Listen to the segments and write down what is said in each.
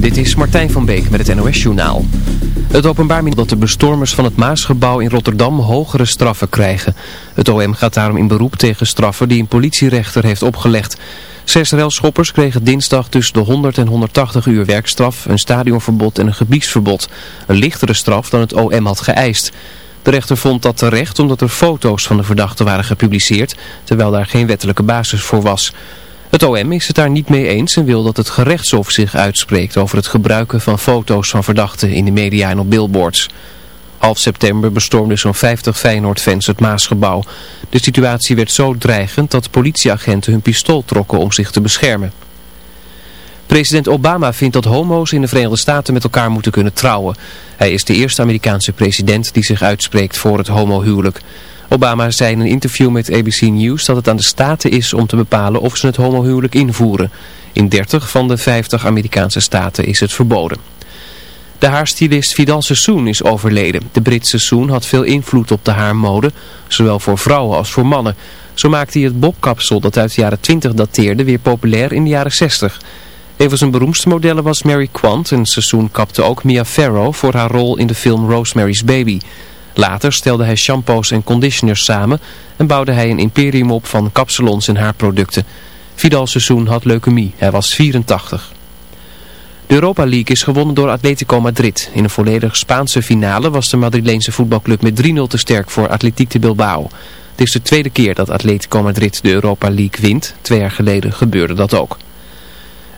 Dit is Martijn van Beek met het NOS-journaal. Het openbaar dat de bestormers van het Maasgebouw in Rotterdam hogere straffen krijgen. Het OM gaat daarom in beroep tegen straffen die een politierechter heeft opgelegd. Zes relschoppers kregen dinsdag tussen de 100 en 180 uur werkstraf, een stadionverbod en een gebiedsverbod. Een lichtere straf dan het OM had geëist. De rechter vond dat terecht omdat er foto's van de verdachten waren gepubliceerd, terwijl daar geen wettelijke basis voor was. Het OM is het daar niet mee eens en wil dat het gerechtshof zich uitspreekt over het gebruiken van foto's van verdachten in de media en op billboards. Half september bestormden zo'n 50 Feyenoord-fans het Maasgebouw. De situatie werd zo dreigend dat politieagenten hun pistool trokken om zich te beschermen. President Obama vindt dat homo's in de Verenigde Staten met elkaar moeten kunnen trouwen. Hij is de eerste Amerikaanse president die zich uitspreekt voor het homohuwelijk. Obama zei in een interview met ABC News dat het aan de staten is om te bepalen of ze het homohuwelijk invoeren. In 30 van de 50 Amerikaanse staten is het verboden. De haarstylist Vidal Sassoon is overleden. De Britse Sassoon had veel invloed op de haarmode, zowel voor vrouwen als voor mannen. Zo maakte hij het bobkapsel dat uit de jaren 20 dateerde weer populair in de jaren 60. Een van zijn beroemdste modellen was Mary Quant en Sassoon kapte ook Mia Farrow voor haar rol in de film Rosemary's Baby. Later stelde hij shampoos en conditioners samen en bouwde hij een imperium op van kapsalons en haarproducten. Vidal seizoen had leukemie, hij was 84. De Europa League is gewonnen door Atletico Madrid. In een volledig Spaanse finale was de Madrileense voetbalclub met 3-0 te sterk voor Atletiek de Bilbao. Het is de tweede keer dat Atletico Madrid de Europa League wint. Twee jaar geleden gebeurde dat ook.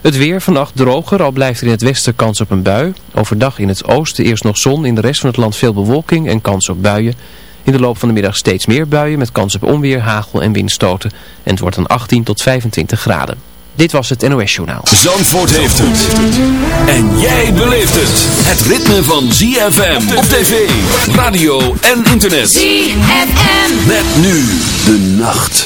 Het weer vannacht droger, al blijft er in het westen kans op een bui. Overdag in het oosten eerst nog zon, in de rest van het land veel bewolking en kans op buien. In de loop van de middag steeds meer buien met kans op onweer, hagel en windstoten. En het wordt dan 18 tot 25 graden. Dit was het NOS Journaal. Zandvoort heeft het. En jij beleeft het. Het ritme van ZFM op tv, radio en internet. ZFM. Met nu de nacht.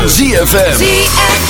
van ZFM. ZFM.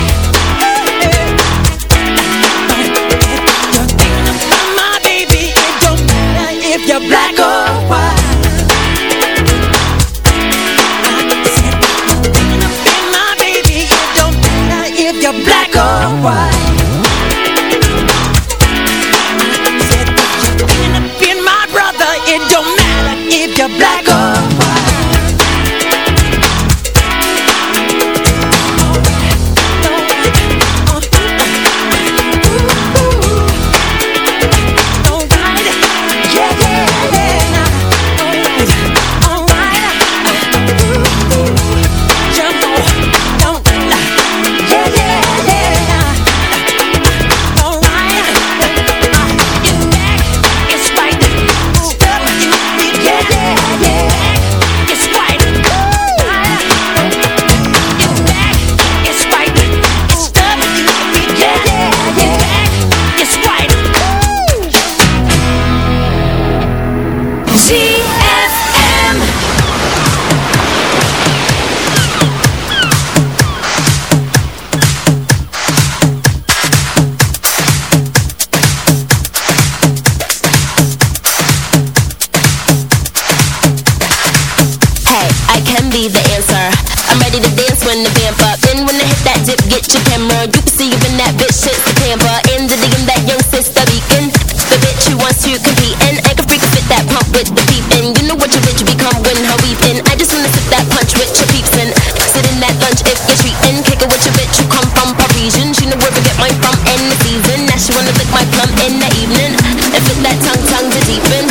don't matter if You're black You can see even that bitch shit September In the DM that young sister beacon The bitch who wants to compete And I can freak fit that pump with the peepin' You know what your bitch become when her weepin' I just wanna sip that punch with your peeps and Sit in that lunch if you're treatin' Kick it with your bitch who come from Parisian She know where to get mine from in the season Now she wanna lick my plum in the evening And fit that tongue, tongue to deepen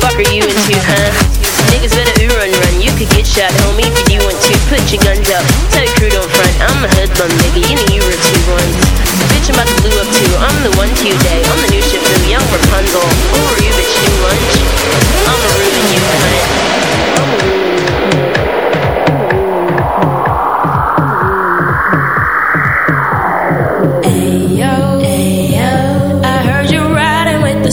fuck are you into, huh? Niggas better ooh run run, you could get shot, homie, if you want to. Put your guns up, tell your crew don't front. I'm a hoodlum, nigga, you know you were two ones. Bitch, I'm about to blue up too, I'm the one today. I'm the new ship from young Rapunzel. Who are you, bitch, new lunch? I'm a ruin you, cunt. I'm a I heard you riding with the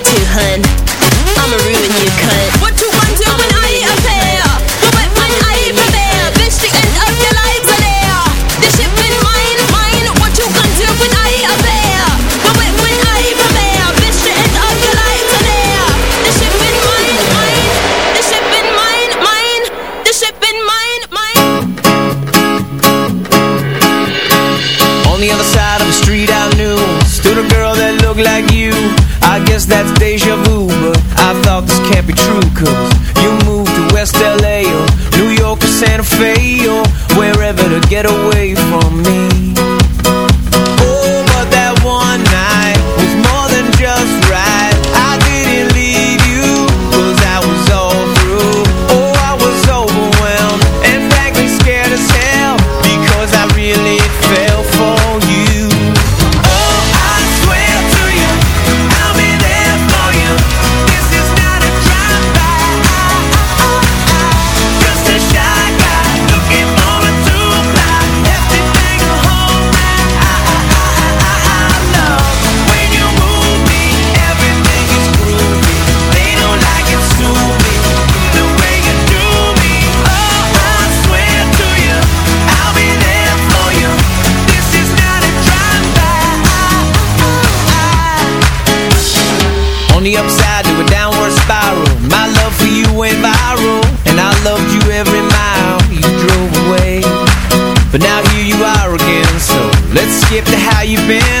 skip to how you've been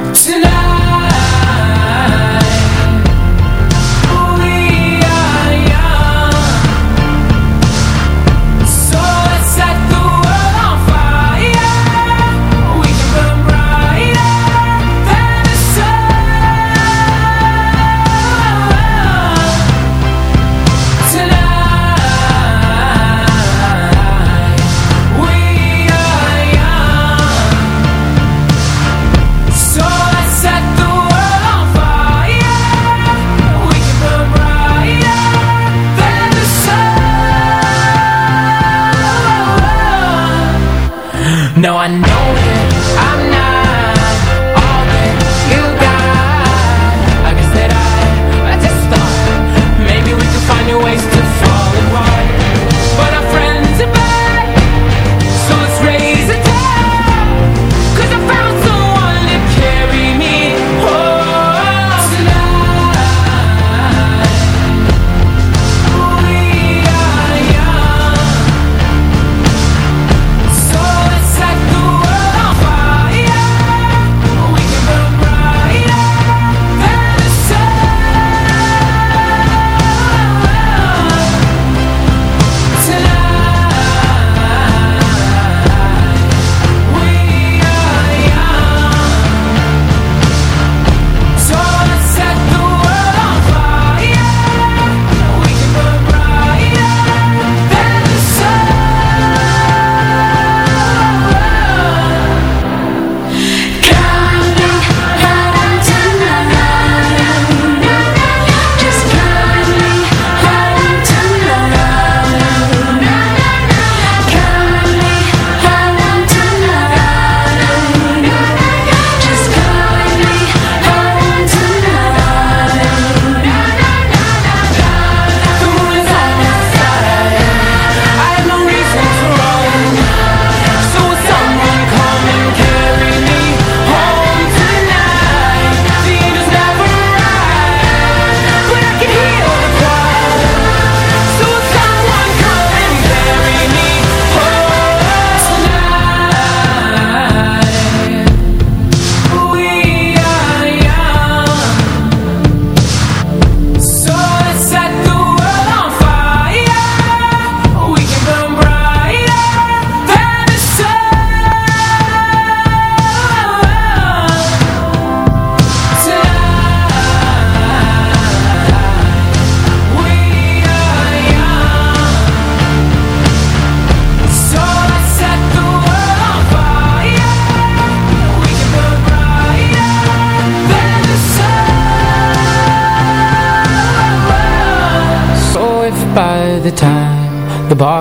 No, I.